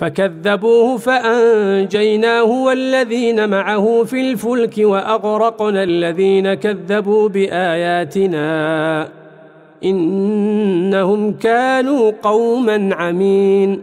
فكذبوه فأنجيناه والذين معه في الفلك وأغرقنا الذين كذبوا بآياتنا إنهم كانوا قوما عمين